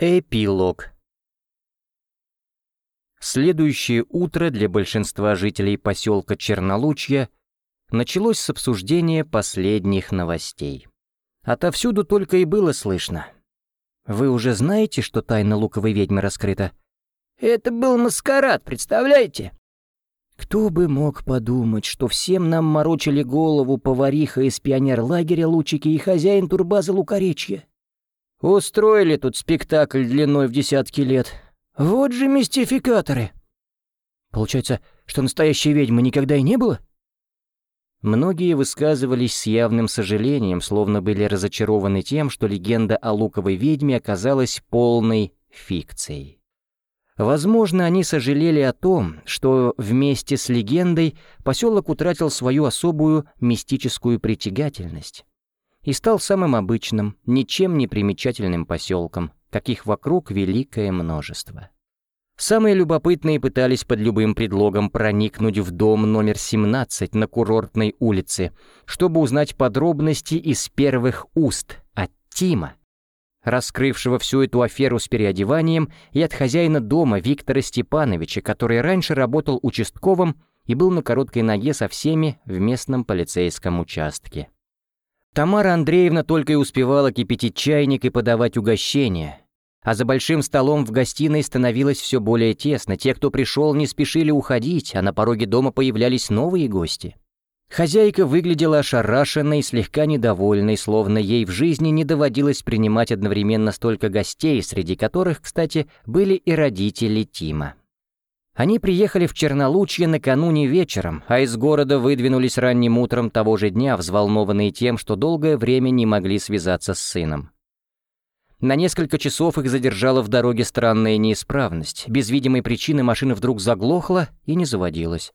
Эпилог Следующее утро для большинства жителей поселка Чернолучья началось с обсуждения последних новостей. Отовсюду только и было слышно. «Вы уже знаете, что тайна луковой ведьмы раскрыта?» «Это был маскарад, представляете?» Кто бы мог подумать, что всем нам морочили голову повариха из пионерлагеря Лучики и хозяин турбазы Лукоречья. Устроили тут спектакль длиной в десятки лет. Вот же мистификаторы. Получается, что настоящей ведьмы никогда и не было? Многие высказывались с явным сожалением, словно были разочарованы тем, что легенда о луковой ведьме оказалась полной фикцией. Возможно, они сожалели о том, что вместе с легендой поселок утратил свою особую мистическую притягательность и стал самым обычным, ничем не примечательным поселком, каких вокруг великое множество. Самые любопытные пытались под любым предлогом проникнуть в дом номер 17 на курортной улице, чтобы узнать подробности из первых уст от Тима, раскрывшего всю эту аферу с переодеванием, и от хозяина дома Виктора Степановича, который раньше работал участковым и был на короткой ноге со всеми в местном полицейском участке. Тамара Андреевна только и успевала кипятить чайник и подавать угощения. А за большим столом в гостиной становилось все более тесно. Те, кто пришел, не спешили уходить, а на пороге дома появлялись новые гости. Хозяйка выглядела ошарашенной, слегка недовольной, словно ей в жизни не доводилось принимать одновременно столько гостей, среди которых, кстати, были и родители Тима. Они приехали в Чернолучье накануне вечером, а из города выдвинулись ранним утром того же дня, взволнованные тем, что долгое время не могли связаться с сыном. На несколько часов их задержала в дороге странная неисправность. Без видимой причины машина вдруг заглохла и не заводилась.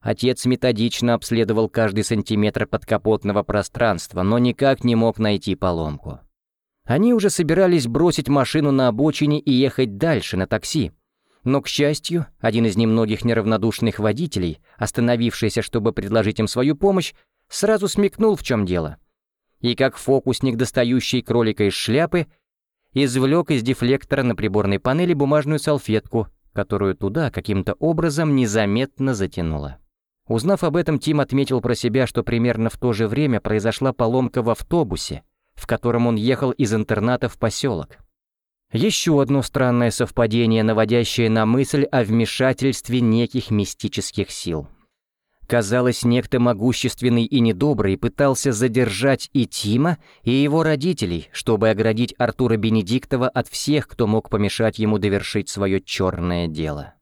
Отец методично обследовал каждый сантиметр подкапотного пространства, но никак не мог найти поломку. Они уже собирались бросить машину на обочине и ехать дальше на такси, но, к счастью, один из немногих неравнодушных водителей, остановившийся, чтобы предложить им свою помощь, сразу смекнул, в чем дело. И как фокусник, достающий кролика из шляпы, извлек из дефлектора на приборной панели бумажную салфетку, которую туда каким-то образом незаметно затянуло. Узнав об этом, Тим отметил про себя, что примерно в то же время произошла поломка в автобусе, в котором он ехал из интерната в поселок. Еще одно странное совпадение, наводящее на мысль о вмешательстве неких мистических сил. Казалось, некто могущественный и недобрый пытался задержать и Тима, и его родителей, чтобы оградить Артура Бенедиктова от всех, кто мог помешать ему довершить свое черное дело.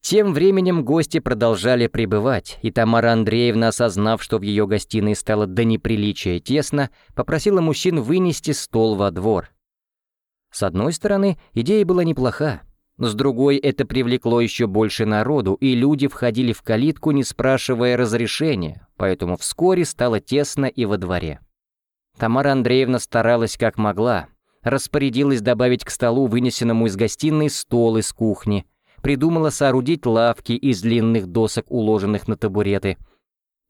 Тем временем гости продолжали пребывать, и Тамара Андреевна, осознав, что в ее гостиной стало до неприличия тесно, попросила мужчин вынести стол во двор, с одной стороны, идея была неплоха, с другой, это привлекло еще больше народу, и люди входили в калитку, не спрашивая разрешения, поэтому вскоре стало тесно и во дворе. Тамара Андреевна старалась как могла, распорядилась добавить к столу, вынесенному из гостиной, стол из кухни, придумала соорудить лавки из длинных досок, уложенных на табуреты,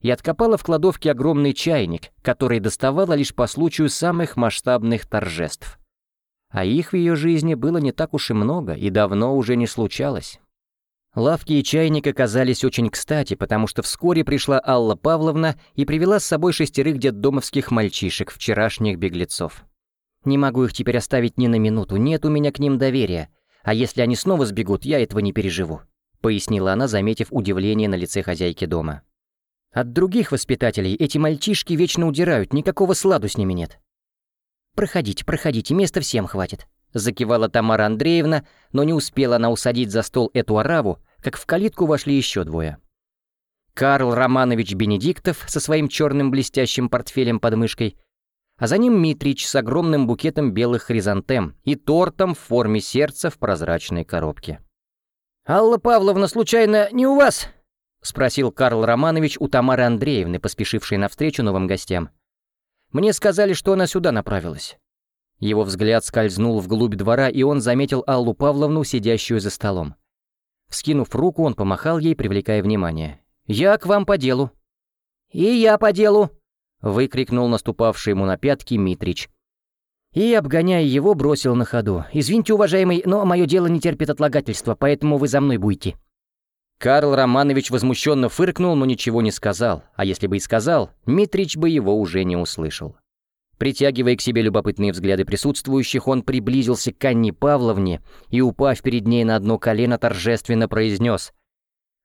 и откопала в кладовке огромный чайник, который доставала лишь по случаю самых масштабных торжеств а их в ее жизни было не так уж и много и давно уже не случалось. Лавки и чайник оказались очень кстати, потому что вскоре пришла Алла Павловна и привела с собой шестерых детдомовских мальчишек, вчерашних беглецов. «Не могу их теперь оставить ни на минуту, нет у меня к ним доверия, а если они снова сбегут, я этого не переживу», пояснила она, заметив удивление на лице хозяйки дома. «От других воспитателей эти мальчишки вечно удирают, никакого сладу с ними нет. «Проходите, проходите, места всем хватит», — закивала Тамара Андреевна, но не успела она усадить за стол эту ораву, как в калитку вошли еще двое. Карл Романович Бенедиктов со своим черным блестящим портфелем под мышкой, а за ним Митрич с огромным букетом белых хризантем и тортом в форме сердца в прозрачной коробке. «Алла Павловна, случайно, не у вас?» — спросил Карл Романович у Тамары Андреевны, поспешившей навстречу новым гостям. Мне сказали, что она сюда направилась». Его взгляд скользнул вглубь двора, и он заметил Аллу Павловну, сидящую за столом. Вскинув руку, он помахал ей, привлекая внимание. «Я к вам по делу». «И я по делу», — выкрикнул наступавший ему на пятки Митрич. И, обгоняя его, бросил на ходу. «Извините, уважаемый, но мое дело не терпит отлагательства, поэтому вы за мной будете». Карл Романович возмущенно фыркнул, но ничего не сказал, а если бы и сказал, Митрич бы его уже не услышал. Притягивая к себе любопытные взгляды присутствующих, он приблизился к Анне Павловне и, упав перед ней на одно колено, торжественно произнес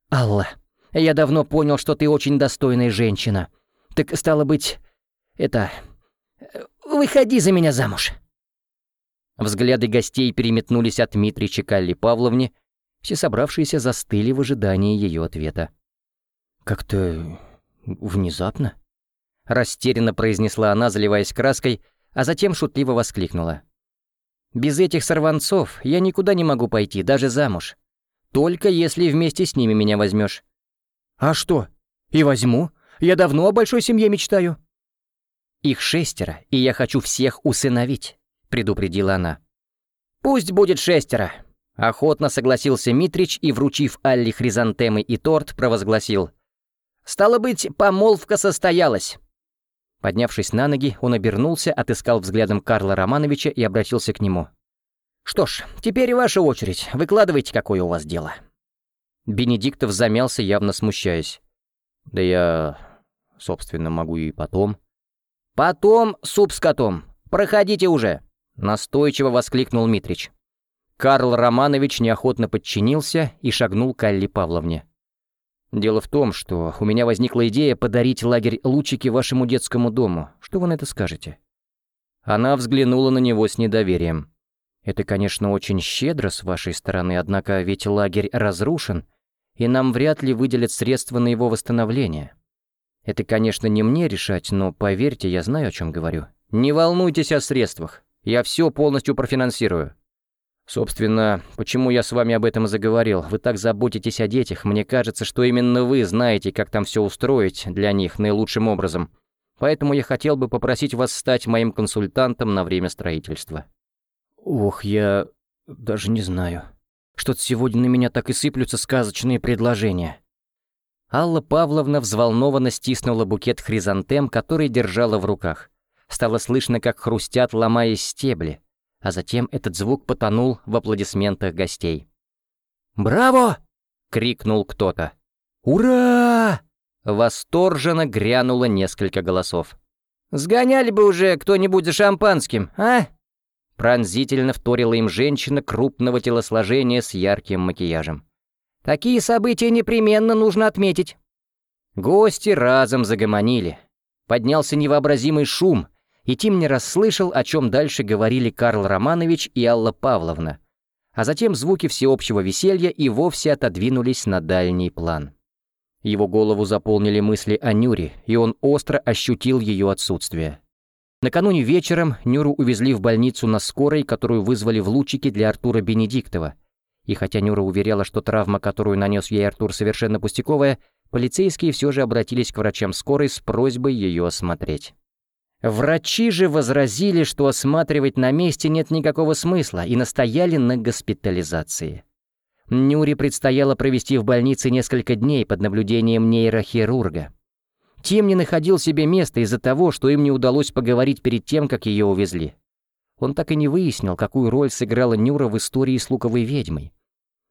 «Алла, я давно понял, что ты очень достойная женщина. Так, стало быть, это... Выходи за меня замуж!» Взгляды гостей переметнулись от Митрича к Алле Павловне, все собравшиеся застыли в ожидании ее ответа. «Как-то... внезапно?» Растерянно произнесла она, заливаясь краской, а затем шутливо воскликнула. «Без этих сорванцов я никуда не могу пойти, даже замуж. Только если вместе с ними меня возьмешь. «А что? И возьму. Я давно о большой семье мечтаю». «Их шестеро, и я хочу всех усыновить», — предупредила она. «Пусть будет шестеро», Охотно согласился Митрич и, вручив Алле хризантемы и торт, провозгласил. «Стало быть, помолвка состоялась». Поднявшись на ноги, он обернулся, отыскал взглядом Карла Романовича и обратился к нему. «Что ж, теперь ваша очередь. Выкладывайте, какое у вас дело». Бенедиктов замялся, явно смущаясь. «Да я, собственно, могу и потом». «Потом суп с котом. Проходите уже!» Настойчиво воскликнул Митрич. Карл Романович неохотно подчинился и шагнул к Алле Павловне. «Дело в том, что у меня возникла идея подарить лагерь Лучики вашему детскому дому. Что вы на это скажете?» Она взглянула на него с недоверием. «Это, конечно, очень щедро с вашей стороны, однако ведь лагерь разрушен, и нам вряд ли выделят средства на его восстановление. Это, конечно, не мне решать, но поверьте, я знаю, о чем говорю. Не волнуйтесь о средствах, я все полностью профинансирую. Собственно, почему я с вами об этом заговорил? Вы так заботитесь о детях, мне кажется, что именно вы знаете, как там все устроить для них наилучшим образом. Поэтому я хотел бы попросить вас стать моим консультантом на время строительства. Ох, я даже не знаю. Что-то сегодня на меня так и сыплются сказочные предложения. Алла Павловна взволнованно стиснула букет хризантем, который держала в руках. Стало слышно, как хрустят, ломаясь стебли а затем этот звук потонул в аплодисментах гостей. «Браво!» — крикнул кто-то. «Ура!» — восторженно грянуло несколько голосов. «Сгоняли бы уже кто-нибудь за шампанским, а?» Пронзительно вторила им женщина крупного телосложения с ярким макияжем. «Такие события непременно нужно отметить». Гости разом загомонили. Поднялся невообразимый шум, и Тим не расслышал, о чем дальше говорили Карл Романович и Алла Павловна. А затем звуки всеобщего веселья и вовсе отодвинулись на дальний план. Его голову заполнили мысли о Нюре, и он остро ощутил ее отсутствие. Накануне вечером Нюру увезли в больницу на скорой, которую вызвали в лучики для Артура Бенедиктова. И хотя Нюра уверяла, что травма, которую нанес ей Артур, совершенно пустяковая, полицейские все же обратились к врачам скорой с просьбой ее осмотреть. Врачи же возразили, что осматривать на месте нет никакого смысла, и настояли на госпитализации. Нюре предстояло провести в больнице несколько дней под наблюдением нейрохирурга. Тим не находил себе места из-за того, что им не удалось поговорить перед тем, как ее увезли. Он так и не выяснил, какую роль сыграла Нюра в истории с луковой ведьмой.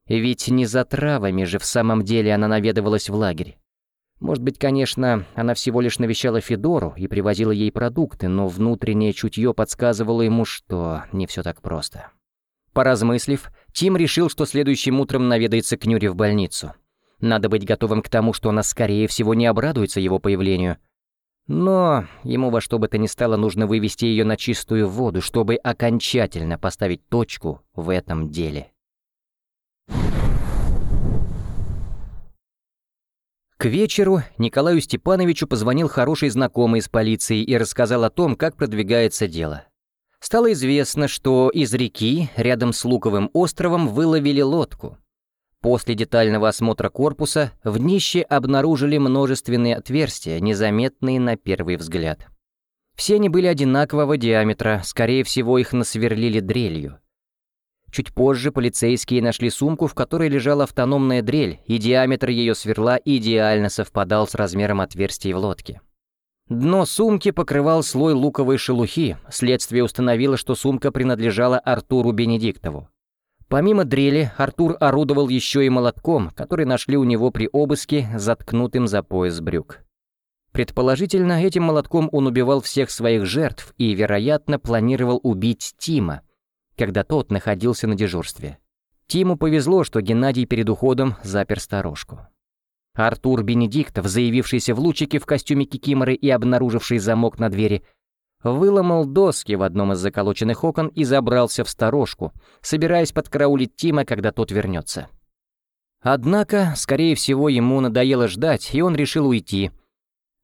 Ведь не за травами же в самом деле она наведывалась в лагерь. Может быть, конечно, она всего лишь навещала Федору и привозила ей продукты, но внутреннее чутье подсказывало ему, что не все так просто. Поразмыслив, Тим решил, что следующим утром наведается к Нюре в больницу. Надо быть готовым к тому, что она, скорее всего, не обрадуется его появлению. Но ему во что бы то ни стало нужно вывести ее на чистую воду, чтобы окончательно поставить точку в этом деле. К вечеру Николаю Степановичу позвонил хороший знакомый из полиции и рассказал о том, как продвигается дело. Стало известно, что из реки рядом с Луковым островом выловили лодку. После детального осмотра корпуса в днище обнаружили множественные отверстия, незаметные на первый взгляд. Все они были одинакового диаметра, скорее всего, их насверлили дрелью. Чуть позже полицейские нашли сумку, в которой лежала автономная дрель, и диаметр ее сверла идеально совпадал с размером отверстий в лодке. Дно сумки покрывал слой луковой шелухи, следствие установило, что сумка принадлежала Артуру Бенедиктову. Помимо дрели, Артур орудовал еще и молотком, который нашли у него при обыске, заткнутым за пояс брюк. Предположительно, этим молотком он убивал всех своих жертв и, вероятно, планировал убить Тима, когда тот находился на дежурстве. Тиму повезло, что Геннадий перед уходом запер сторожку. Артур Бенедиктов, заявившийся в лучике в костюме кикиморы и обнаруживший замок на двери, выломал доски в одном из заколоченных окон и забрался в сторожку, собираясь подкараулить Тима, когда тот вернется. Однако, скорее всего, ему надоело ждать, и он решил уйти.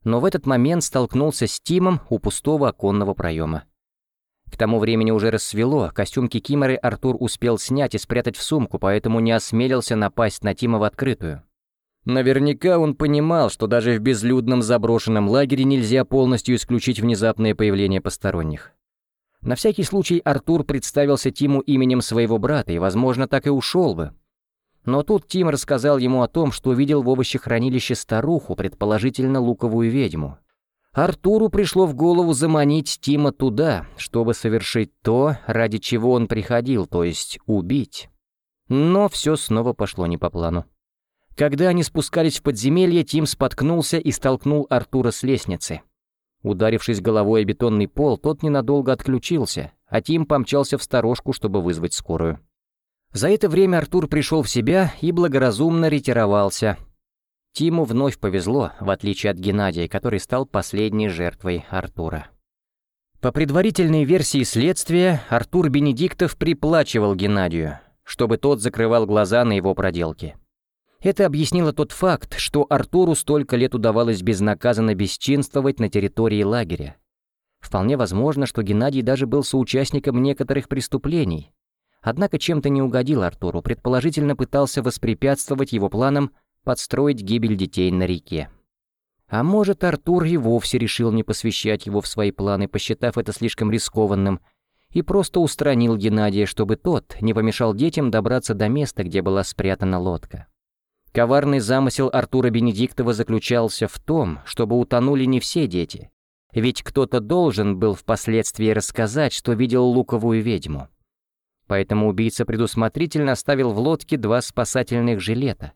Но в этот момент столкнулся с Тимом у пустого оконного проема. К тому времени уже рассвело, костюм Кикиморы Артур успел снять и спрятать в сумку, поэтому не осмелился напасть на Тима в открытую. Наверняка он понимал, что даже в безлюдном заброшенном лагере нельзя полностью исключить внезапное появление посторонних. На всякий случай Артур представился Тиму именем своего брата и, возможно, так и ушел бы. Но тут Тим рассказал ему о том, что видел в овощехранилище старуху, предположительно луковую ведьму. Артуру пришло в голову заманить Тима туда, чтобы совершить то, ради чего он приходил, то есть убить. Но все снова пошло не по плану. Когда они спускались в подземелье, Тим споткнулся и столкнул Артура с лестницы. Ударившись головой о бетонный пол, тот ненадолго отключился, а Тим помчался в сторожку, чтобы вызвать скорую. За это время Артур пришел в себя и благоразумно ретировался. Тиму вновь повезло, в отличие от Геннадия, который стал последней жертвой Артура. По предварительной версии следствия, Артур Бенедиктов приплачивал Геннадию, чтобы тот закрывал глаза на его проделки. Это объяснило тот факт, что Артуру столько лет удавалось безнаказанно бесчинствовать на территории лагеря. Вполне возможно, что Геннадий даже был соучастником некоторых преступлений. Однако чем-то не угодил Артуру, предположительно пытался воспрепятствовать его планам подстроить гибель детей на реке. А может, Артур и вовсе решил не посвящать его в свои планы, посчитав это слишком рискованным, и просто устранил Геннадия, чтобы тот не помешал детям добраться до места, где была спрятана лодка. Коварный замысел Артура Бенедиктова заключался в том, чтобы утонули не все дети. Ведь кто-то должен был впоследствии рассказать, что видел луковую ведьму. Поэтому убийца предусмотрительно оставил в лодке два спасательных жилета.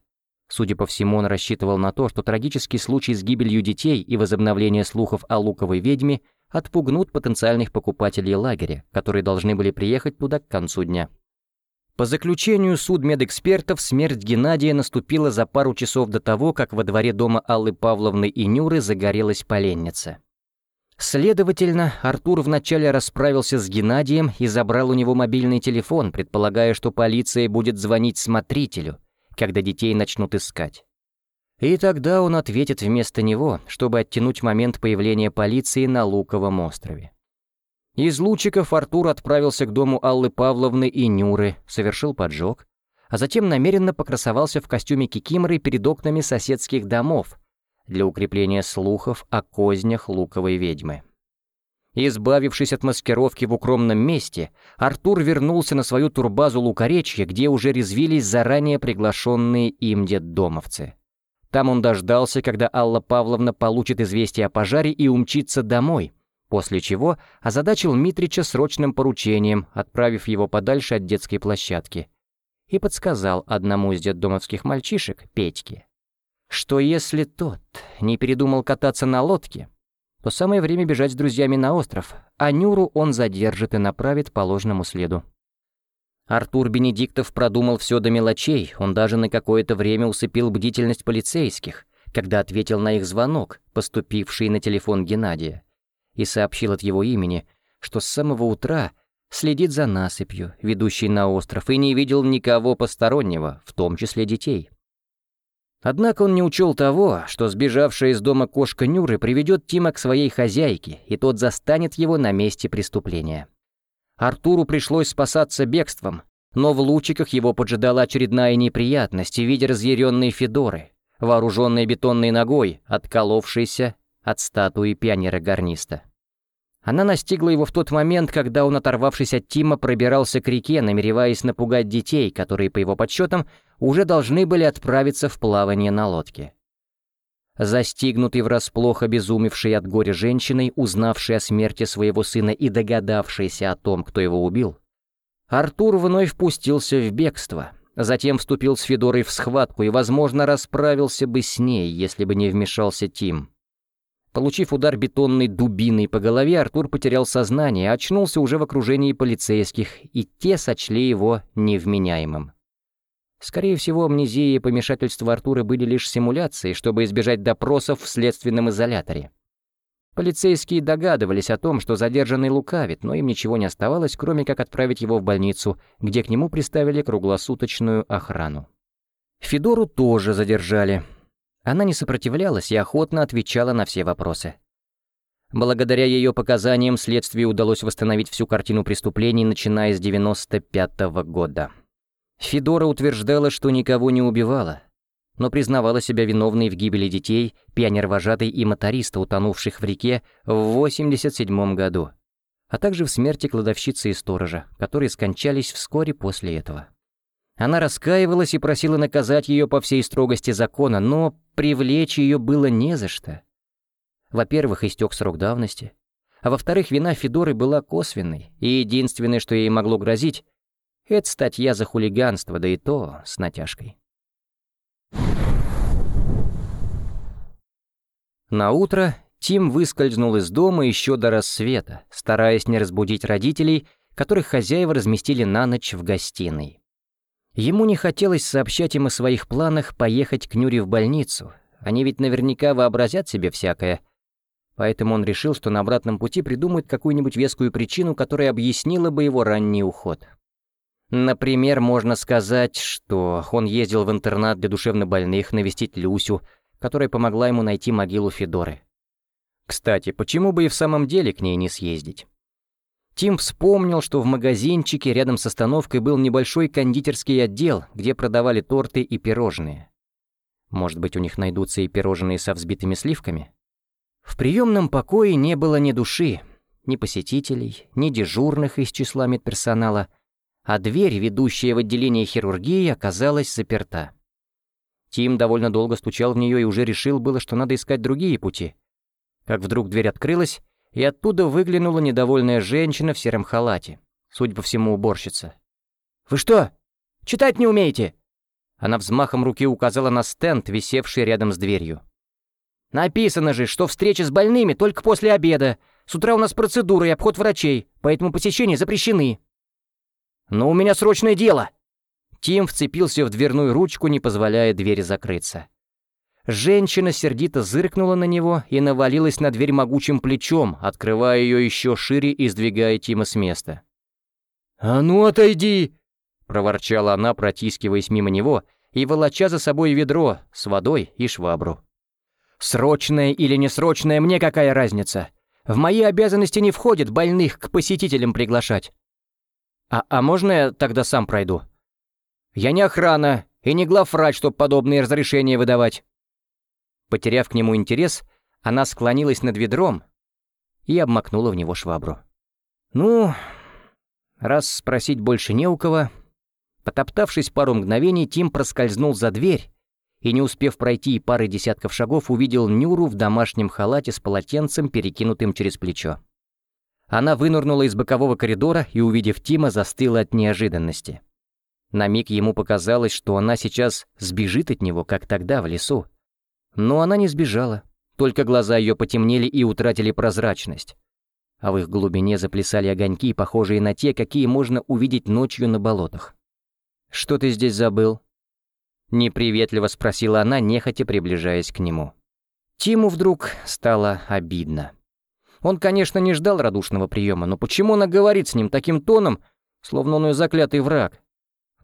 Судя по всему, он рассчитывал на то, что трагический случай с гибелью детей и возобновление слухов о луковой ведьме отпугнут потенциальных покупателей лагеря, которые должны были приехать туда к концу дня. По заключению судмедэкспертов, смерть Геннадия наступила за пару часов до того, как во дворе дома Аллы Павловны и Нюры загорелась поленница. Следовательно, Артур вначале расправился с Геннадием и забрал у него мобильный телефон, предполагая, что полиция будет звонить смотрителю, когда детей начнут искать. И тогда он ответит вместо него, чтобы оттянуть момент появления полиции на Луковом острове. Из лучиков Артур отправился к дому Аллы Павловны и Нюры, совершил поджог, а затем намеренно покрасовался в костюме кикиморы перед окнами соседских домов для укрепления слухов о кознях луковой ведьмы. Избавившись от маскировки в укромном месте, Артур вернулся на свою турбазу Лукоречья, где уже резвились заранее приглашенные им детдомовцы. Там он дождался, когда Алла Павловна получит известие о пожаре и умчится домой — после чего озадачил Митрича срочным поручением, отправив его подальше от детской площадки, и подсказал одному из детдомовских мальчишек, Петьке, что если тот не передумал кататься на лодке, то самое время бежать с друзьями на остров, а Нюру он задержит и направит по ложному следу. Артур Бенедиктов продумал все до мелочей, он даже на какое-то время усыпил бдительность полицейских, когда ответил на их звонок, поступивший на телефон Геннадия, и сообщил от его имени, что с самого утра следит за насыпью, ведущей на остров, и не видел никого постороннего, в том числе детей. Однако он не учел того, что сбежавшая из дома кошка Нюры приведет Тима к своей хозяйке, и тот застанет его на месте преступления. Артуру пришлось спасаться бегством, но в лучиках его поджидала очередная неприятность в виде разъяренной Федоры, вооруженной бетонной ногой, отколовшейся от статуи пионера-гарниста. Она настигла его в тот момент, когда он, оторвавшись от Тима, пробирался к реке, намереваясь напугать детей, которые, по его подсчетам, уже должны были отправиться в плавание на лодке. Застигнутый врасплох обезумевшей от горя женщиной, узнавшей о смерти своего сына и догадавшейся о том, кто его убил, Артур вновь впустился в бегство, затем вступил с Федорой в схватку и, возможно, расправился бы с ней, если бы не вмешался Тим. Получив удар бетонной дубиной по голове, Артур потерял сознание, очнулся уже в окружении полицейских, и те сочли его невменяемым. Скорее всего, амнезия и помешательство Артура были лишь симуляцией, чтобы избежать допросов в следственном изоляторе. Полицейские догадывались о том, что задержанный лукавит, но им ничего не оставалось, кроме как отправить его в больницу, где к нему приставили круглосуточную охрану. Федору тоже задержали. Она не сопротивлялась и охотно отвечала на все вопросы. Благодаря ее показаниям следствию удалось восстановить всю картину преступлений, начиная с 95 -го года. Федора утверждала, что никого не убивала, но признавала себя виновной в гибели детей, пионер-вожатой и моториста, утонувших в реке в 87 году, а также в смерти кладовщицы и сторожа, которые скончались вскоре после этого. Она раскаивалась и просила наказать ее по всей строгости закона, но привлечь ее было не за что. Во-первых, истек срок давности, а во-вторых, вина Федоры была косвенной, и единственное, что ей могло грозить, это статья за хулиганство, да и то с натяжкой. На утро Тим выскользнул из дома еще до рассвета, стараясь не разбудить родителей, которых хозяева разместили на ночь в гостиной. Ему не хотелось сообщать им о своих планах поехать к Нюре в больницу, они ведь наверняка вообразят себе всякое. Поэтому он решил, что на обратном пути придумает какую-нибудь вескую причину, которая объяснила бы его ранний уход. Например, можно сказать, что он ездил в интернат для душевнобольных навестить Люсю, которая помогла ему найти могилу Федоры. Кстати, почему бы и в самом деле к ней не съездить? Тим вспомнил, что в магазинчике рядом с остановкой был небольшой кондитерский отдел, где продавали торты и пирожные. Может быть, у них найдутся и пирожные со взбитыми сливками? В приемном покое не было ни души, ни посетителей, ни дежурных из числа медперсонала — а дверь, ведущая в отделение хирургии, оказалась заперта. Тим довольно долго стучал в нее и уже решил было, что надо искать другие пути. Как вдруг дверь открылась, и оттуда выглянула недовольная женщина в сером халате, судя по всему, уборщица. «Вы что, читать не умеете?» Она взмахом руки указала на стенд, висевший рядом с дверью. «Написано же, что встречи с больными только после обеда. С утра у нас процедуры и обход врачей, поэтому посещения запрещены». «Но у меня срочное дело!» Тим вцепился в дверную ручку, не позволяя двери закрыться. Женщина сердито зыркнула на него и навалилась на дверь могучим плечом, открывая ее еще шире и сдвигая Тима с места. «А ну отойди!» — проворчала она, протискиваясь мимо него и волоча за собой ведро с водой и швабру. «Срочное или несрочное, мне какая разница? В мои обязанности не входит больных к посетителям приглашать. А, а можно я тогда сам пройду? Я не охрана и не главврач, чтоб подобные разрешения выдавать. Потеряв к нему интерес, она склонилась над ведром и обмакнула в него швабру. Ну, раз спросить больше не у кого... Потоптавшись пару мгновений, Тим проскользнул за дверь и, не успев пройти и пары десятков шагов, увидел Нюру в домашнем халате с полотенцем, перекинутым через плечо. Она вынырнула из бокового коридора и, увидев Тима, застыла от неожиданности. На миг ему показалось, что она сейчас сбежит от него, как тогда в лесу. Но она не сбежала, только глаза ее потемнели и утратили прозрачность. А в их глубине заплясали огоньки, похожие на те, какие можно увидеть ночью на болотах. «Что ты здесь забыл?» Неприветливо спросила она, нехотя приближаясь к нему. Тиму вдруг стало обидно. Он, конечно, не ждал радушного приема, но почему она говорит с ним таким тоном, словно он ее заклятый враг?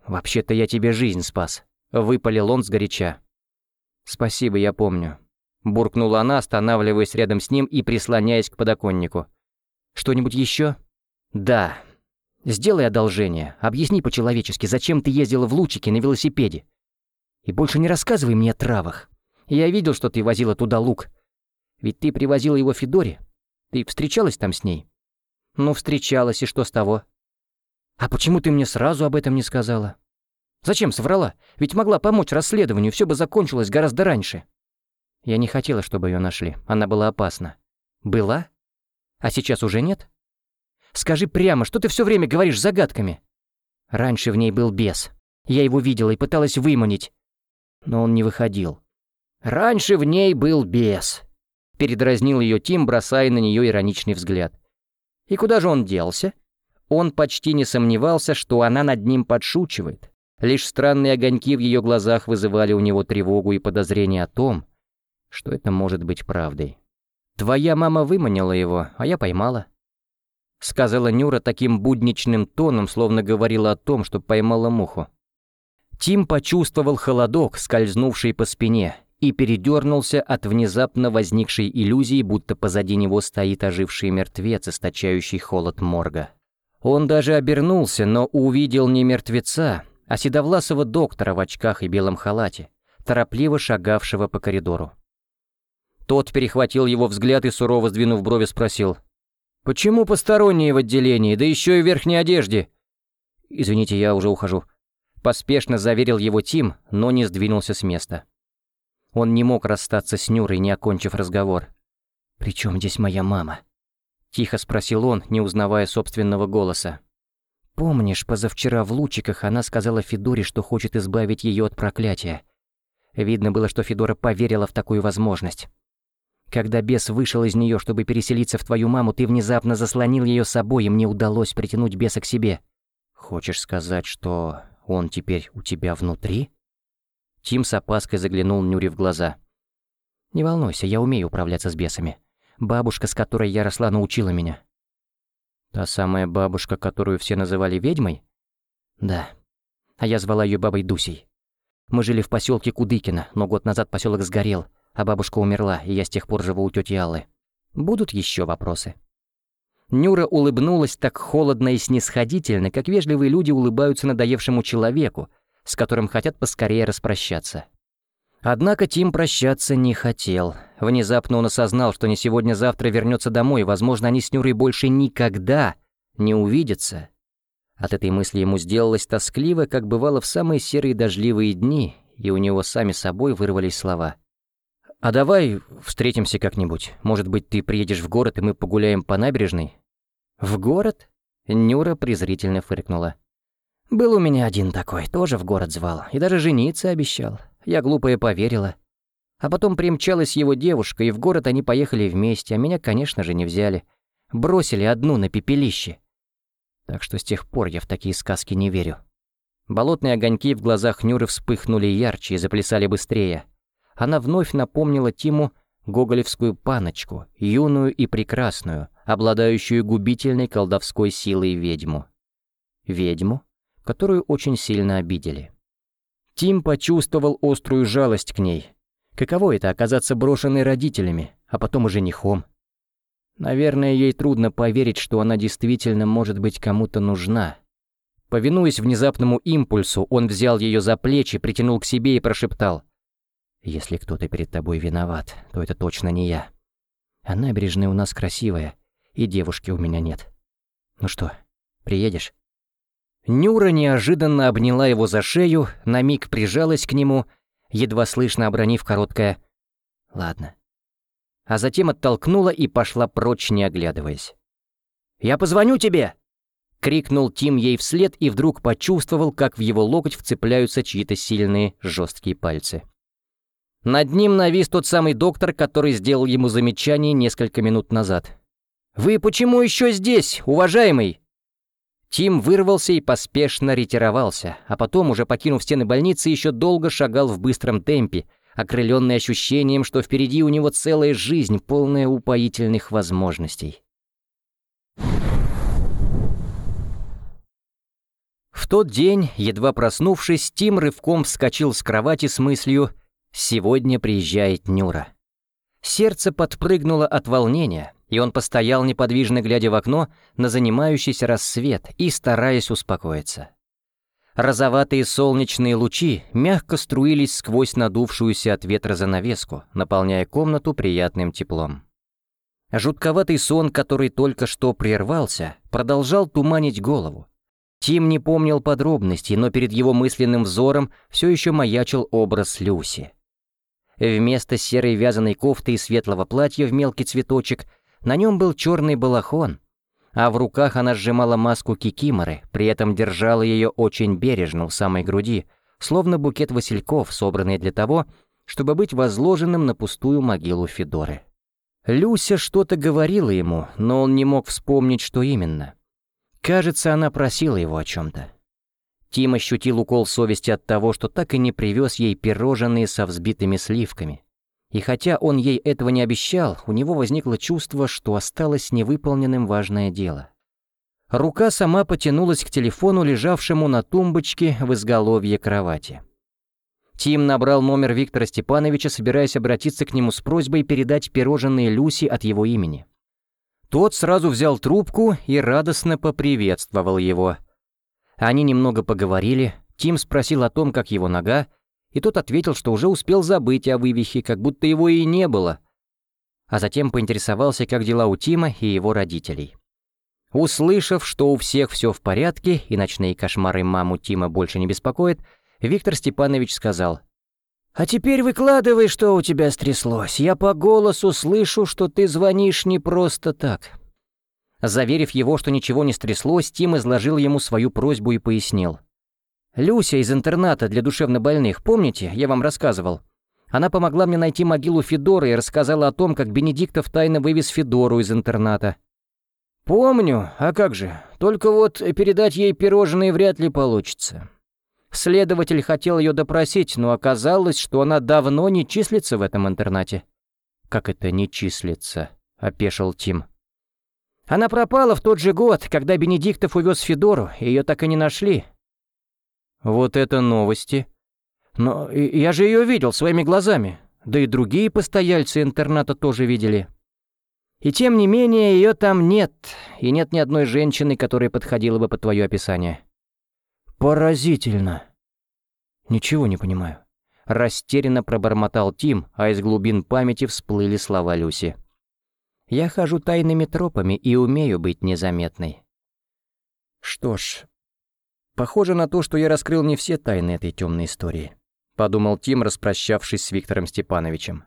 «Вообще-то я тебе жизнь спас», — выпалил он сгоряча. «Спасибо, я помню», — буркнула она, останавливаясь рядом с ним и прислоняясь к подоконнику. «Что-нибудь еще?» «Да. Сделай одолжение. Объясни по-человечески, зачем ты ездила в Лучики на велосипеде. И больше не рассказывай мне о травах. Я видел, что ты возила туда лук. Ведь ты привозила его Федоре, ты встречалась там с ней? Ну, встречалась, и что с того? А почему ты мне сразу об этом не сказала? Зачем соврала? Ведь могла помочь расследованию, все бы закончилось гораздо раньше. Я не хотела, чтобы ее нашли. Она была опасна. Была? А сейчас уже нет? Скажи прямо, что ты все время говоришь загадками? Раньше в ней был бес. Я его видела и пыталась выманить. Но он не выходил. Раньше в ней был бес. Передразнил ее Тим, бросая на нее ироничный взгляд. И куда же он делся? Он почти не сомневался, что она над ним подшучивает. Лишь странные огоньки в ее глазах вызывали у него тревогу и подозрение о том, что это может быть правдой. «Твоя мама выманила его, а я поймала», — сказала Нюра таким будничным тоном, словно говорила о том, что поймала муху. Тим почувствовал холодок, скользнувший по спине, и передернулся от внезапно возникшей иллюзии, будто позади него стоит оживший мертвец, источающий холод морга. Он даже обернулся, но увидел не мертвеца, а седовласого доктора в очках и белом халате, торопливо шагавшего по коридору. Тот перехватил его взгляд и, сурово сдвинув брови, спросил. «Почему посторонние в отделении, да еще и в верхней одежде?» «Извините, я уже ухожу». Поспешно заверил его Тим, но не сдвинулся с места. Он не мог расстаться с Нюрой, не окончив разговор. «При чем здесь моя мама?» Тихо спросил он, не узнавая собственного голоса. «Помнишь, позавчера в лучиках она сказала Федоре, что хочет избавить ее от проклятия. Видно было, что Федора поверила в такую возможность. Когда бес вышел из нее, чтобы переселиться в твою маму, ты внезапно заслонил ее собой, и мне удалось притянуть беса к себе. Хочешь сказать, что он теперь у тебя внутри?» Тим с опаской заглянул Нюре в глаза. «Не волнуйся, я умею управляться с бесами. Бабушка, с которой я росла, научила меня». «Та самая бабушка, которую все называли ведьмой?» «Да. А я звала ее бабой Дусей. Мы жили в поселке Кудыкино, но год назад поселок сгорел, а бабушка умерла, и я с тех пор живу у тети Аллы. Будут еще вопросы?» Нюра улыбнулась так холодно и снисходительно, как вежливые люди улыбаются надоевшему человеку, с которым хотят поскорее распрощаться. Однако Тим прощаться не хотел. Внезапно он осознал, что не сегодня-завтра вернется домой, возможно, они с Нюрой больше никогда не увидятся. От этой мысли ему сделалось тоскливо, как бывало в самые серые дождливые дни, и у него сами собой вырвались слова — «А давай встретимся как-нибудь. Может быть, ты приедешь в город, и мы погуляем по набережной?» «В город?» Нюра презрительно фыркнула. «Был у меня один такой, тоже в город звал, и даже жениться обещал. Я глупая поверила. А потом примчалась его девушка, и в город они поехали вместе, а меня, конечно же, не взяли. Бросили одну на пепелище. Так что с тех пор я в такие сказки не верю». Болотные огоньки в глазах Нюры вспыхнули ярче и заплясали быстрее она вновь напомнила Тиму гоголевскую паночку, юную и прекрасную, обладающую губительной колдовской силой ведьму. Ведьму, которую очень сильно обидели. Тим почувствовал острую жалость к ней. Каково это оказаться брошенной родителями, а потом и женихом? Наверное, ей трудно поверить, что она действительно может быть кому-то нужна. Повинуясь внезапному импульсу, он взял ее за плечи, притянул к себе и прошептал. Если кто-то перед тобой виноват, то это точно не я. А набережная у нас красивая, и девушки у меня нет. Ну что, приедешь?» Нюра неожиданно обняла его за шею, на миг прижалась к нему, едва слышно обронив короткое «Ладно». А затем оттолкнула и пошла прочь, не оглядываясь. «Я позвоню тебе!» — крикнул Тим ей вслед и вдруг почувствовал, как в его локоть вцепляются чьи-то сильные жесткие пальцы. Над ним навис тот самый доктор, который сделал ему замечание несколько минут назад. «Вы почему еще здесь, уважаемый?» Тим вырвался и поспешно ретировался, а потом, уже покинув стены больницы, еще долго шагал в быстром темпе, окрыленный ощущением, что впереди у него целая жизнь, полная упоительных возможностей. В тот день, едва проснувшись, Тим рывком вскочил с кровати с мыслью Сегодня приезжает Нюра. Сердце подпрыгнуло от волнения, и он постоял неподвижно, глядя в окно на занимающийся рассвет и стараясь успокоиться. Розоватые солнечные лучи мягко струились сквозь надувшуюся от ветра занавеску, наполняя комнату приятным теплом. Жутковатый сон, который только что прервался, продолжал туманить голову. Тим не помнил подробностей, но перед его мысленным взором все еще маячил образ Люси. Вместо серой вязаной кофты и светлого платья в мелкий цветочек на нем был черный балахон, а в руках она сжимала маску кикиморы, при этом держала ее очень бережно у самой груди, словно букет васильков, собранный для того, чтобы быть возложенным на пустую могилу Федоры. Люся что-то говорила ему, но он не мог вспомнить, что именно. Кажется, она просила его о чем-то. Тим ощутил укол совести от того, что так и не привез ей пирожные со взбитыми сливками. И хотя он ей этого не обещал, у него возникло чувство, что осталось невыполненным важное дело. Рука сама потянулась к телефону, лежавшему на тумбочке в изголовье кровати. Тим набрал номер Виктора Степановича, собираясь обратиться к нему с просьбой передать пирожные Люси от его имени. Тот сразу взял трубку и радостно поприветствовал его. Они немного поговорили, Тим спросил о том, как его нога, и тот ответил, что уже успел забыть о вывихе, как будто его и не было. А затем поинтересовался, как дела у Тима и его родителей. Услышав, что у всех все в порядке и ночные кошмары маму Тима больше не беспокоят, Виктор Степанович сказал, «А теперь выкладывай, что у тебя стряслось. Я по голосу слышу, что ты звонишь не просто так». Заверив его, что ничего не стряслось, Тим изложил ему свою просьбу и пояснил. «Люся из интерната для душевнобольных, помните, я вам рассказывал? Она помогла мне найти могилу Федора и рассказала о том, как Бенедиктов тайно вывез Федору из интерната». «Помню, а как же, только вот передать ей пирожные вряд ли получится». Следователь хотел ее допросить, но оказалось, что она давно не числится в этом интернате. «Как это не числится?» — опешил Тим. Она пропала в тот же год, когда Бенедиктов увез Федору, ее так и не нашли. Вот это новости. Но я же ее видел своими глазами, да и другие постояльцы интерната тоже видели. И тем не менее, ее там нет, и нет ни одной женщины, которая подходила бы под твое описание. Поразительно. Ничего не понимаю. Растерянно пробормотал Тим, а из глубин памяти всплыли слова Люси. Я хожу тайными тропами и умею быть незаметной. Что ж, похоже на то, что я раскрыл не все тайны этой темной истории, подумал Тим, распрощавшись с Виктором Степановичем.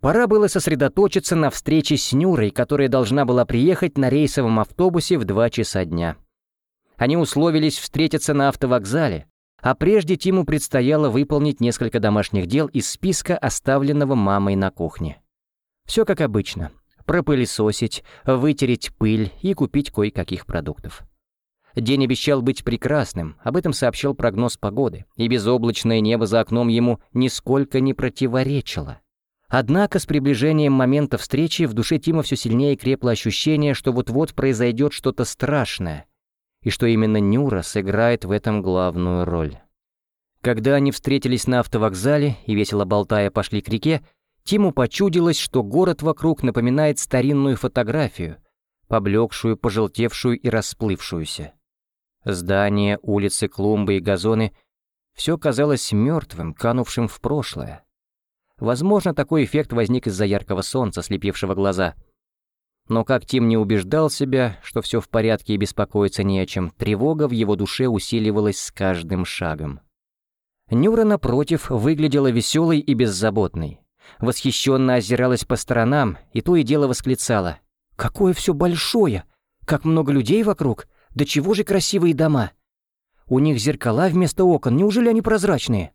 Пора было сосредоточиться на встрече с Нюрой, которая должна была приехать на рейсовом автобусе в два часа дня. Они условились встретиться на автовокзале, а прежде Тиму предстояло выполнить несколько домашних дел из списка, оставленного мамой на кухне. Все как обычно пропылесосить, вытереть пыль и купить кое-каких продуктов. День обещал быть прекрасным, об этом сообщил прогноз погоды, и безоблачное небо за окном ему нисколько не противоречило. Однако с приближением момента встречи в душе Тима все сильнее крепло ощущение, что вот-вот произойдет что-то страшное, и что именно Нюра сыграет в этом главную роль. Когда они встретились на автовокзале и весело болтая пошли к реке, Тиму почудилось, что город вокруг напоминает старинную фотографию, поблекшую, пожелтевшую и расплывшуюся. Здания, улицы, клумбы и газоны — все казалось мертвым, канувшим в прошлое. Возможно, такой эффект возник из-за яркого солнца, слепившего глаза. Но как Тим не убеждал себя, что все в порядке и беспокоиться не о чем, тревога в его душе усиливалась с каждым шагом. Нюра, напротив, выглядела веселой и беззаботной восхищенно озиралась по сторонам и то и дело восклицала. «Какое все большое! Как много людей вокруг! Да чего же красивые дома! У них зеркала вместо окон, неужели они прозрачные?»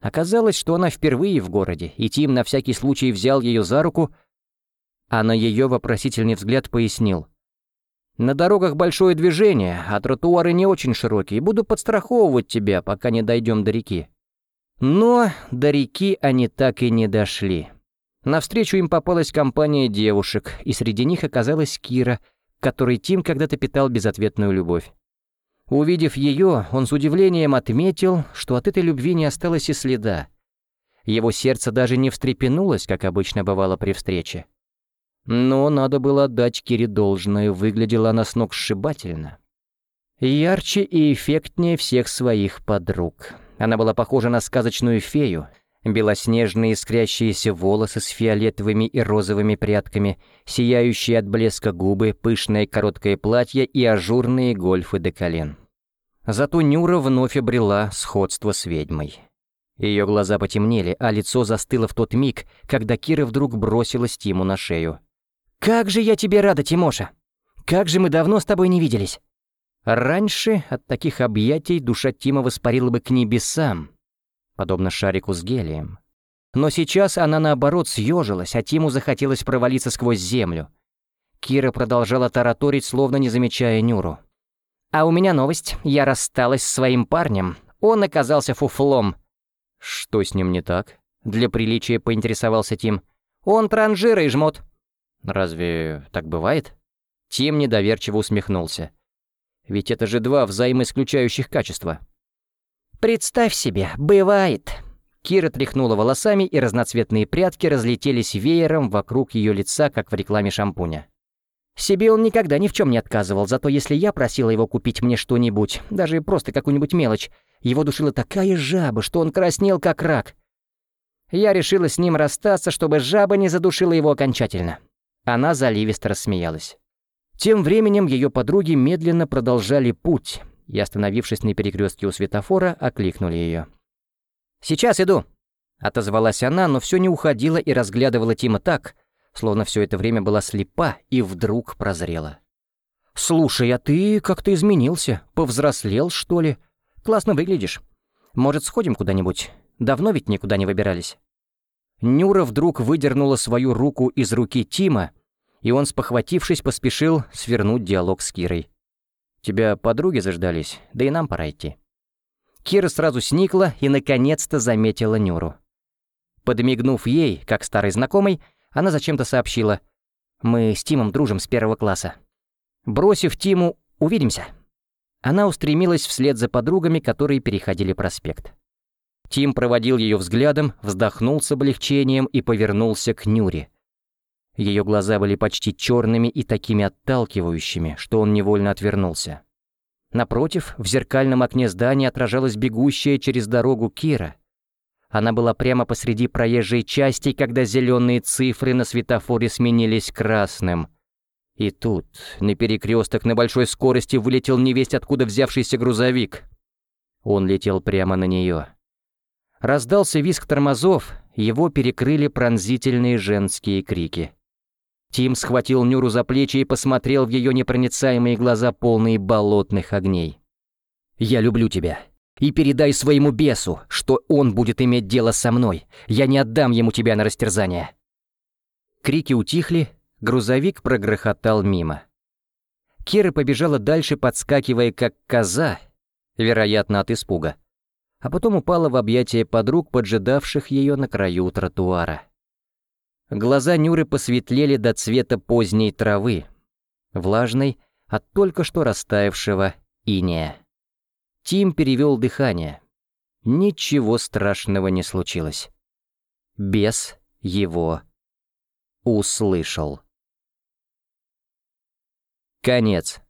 Оказалось, что она впервые в городе, и Тим на всякий случай взял ее за руку, а на ее вопросительный взгляд пояснил. «На дорогах большое движение, а тротуары не очень широкие. Буду подстраховывать тебя, пока не дойдем до реки». Но до реки они так и не дошли. Навстречу им попалась компания девушек, и среди них оказалась Кира, которой Тим когда-то питал безответную любовь. Увидев ее, он с удивлением отметил, что от этой любви не осталось и следа. Его сердце даже не встрепенулось, как обычно бывало при встрече. Но надо было отдать Кире должное, выглядела она с ног сшибательно. Ярче и эффектнее всех своих подруг. Она была похожа на сказочную фею. Белоснежные искрящиеся волосы с фиолетовыми и розовыми прядками, сияющие от блеска губы, пышное короткое платье и ажурные гольфы до колен. Зато Нюра вновь обрела сходство с ведьмой. Ее глаза потемнели, а лицо застыло в тот миг, когда Кира вдруг бросилась Тиму на шею. «Как же я тебе рада, Тимоша! Как же мы давно с тобой не виделись!» Раньше от таких объятий душа Тима воспарила бы к небесам, подобно шарику с гелием. Но сейчас она, наоборот, съежилась, а Тиму захотелось провалиться сквозь землю. Кира продолжала тараторить, словно не замечая Нюру. «А у меня новость. Я рассталась с своим парнем. Он оказался фуфлом». «Что с ним не так?» Для приличия поинтересовался Тим. «Он транжира и жмот». «Разве так бывает?» Тим недоверчиво усмехнулся. «Ведь это же два взаимоисключающих качества». «Представь себе, бывает», Кира тряхнула волосами, и разноцветные прядки разлетелись веером вокруг ее лица, как в рекламе шампуня. Себе он никогда ни в чем не отказывал, зато если я просила его купить мне что-нибудь, даже просто какую-нибудь мелочь, его душила такая жаба, что он краснел как рак. Я решила с ним расстаться, чтобы жаба не задушила его окончательно. Она заливисто рассмеялась. Тем временем ее подруги медленно продолжали путь и, остановившись на перекрестке у светофора, окликнули ее. «Сейчас иду», — отозвалась она, но все не уходила и разглядывала Тима так, словно все это время была слепа и вдруг прозрела. «Слушай, а ты как-то изменился, повзрослел, что ли? Классно выглядишь. Может, сходим куда-нибудь? Давно ведь никуда не выбирались». Нюра вдруг выдернула свою руку из руки Тима, и он, спохватившись, поспешил свернуть диалог с Кирой. «Тебя подруги заждались, да и нам пора идти». Кира сразу сникла и наконец-то заметила Нюру. Подмигнув ей, как старый знакомый, она зачем-то сообщила. «Мы с Тимом дружим с первого класса». Бросив Тиму «Увидимся», она устремилась вслед за подругами, которые переходили проспект. Тим проводил ее взглядом, вздохнул с облегчением и повернулся к Нюре. Ее глаза были почти черными и такими отталкивающими, что он невольно отвернулся. Напротив, в зеркальном окне здания отражалась бегущая через дорогу Кира. Она была прямо посреди проезжей части, когда зеленые цифры на светофоре сменились красным. И тут, на перекресток на большой скорости вылетел невесть откуда взявшийся грузовик. Он летел прямо на нее. Раздался визг тормозов, его перекрыли пронзительные женские крики. Тим схватил Нюру за плечи и посмотрел в ее непроницаемые глаза, полные болотных огней. «Я люблю тебя. И передай своему бесу, что он будет иметь дело со мной. Я не отдам ему тебя на растерзание». Крики утихли, грузовик прогрохотал мимо. Кира побежала дальше, подскакивая как коза, вероятно, от испуга. А потом упала в объятия подруг, поджидавших ее на краю тротуара. Глаза Нюры посветлели до цвета поздней травы, влажной от только что растаявшего иния. Тим перевел дыхание. Ничего страшного не случилось. Бес его услышал. Конец.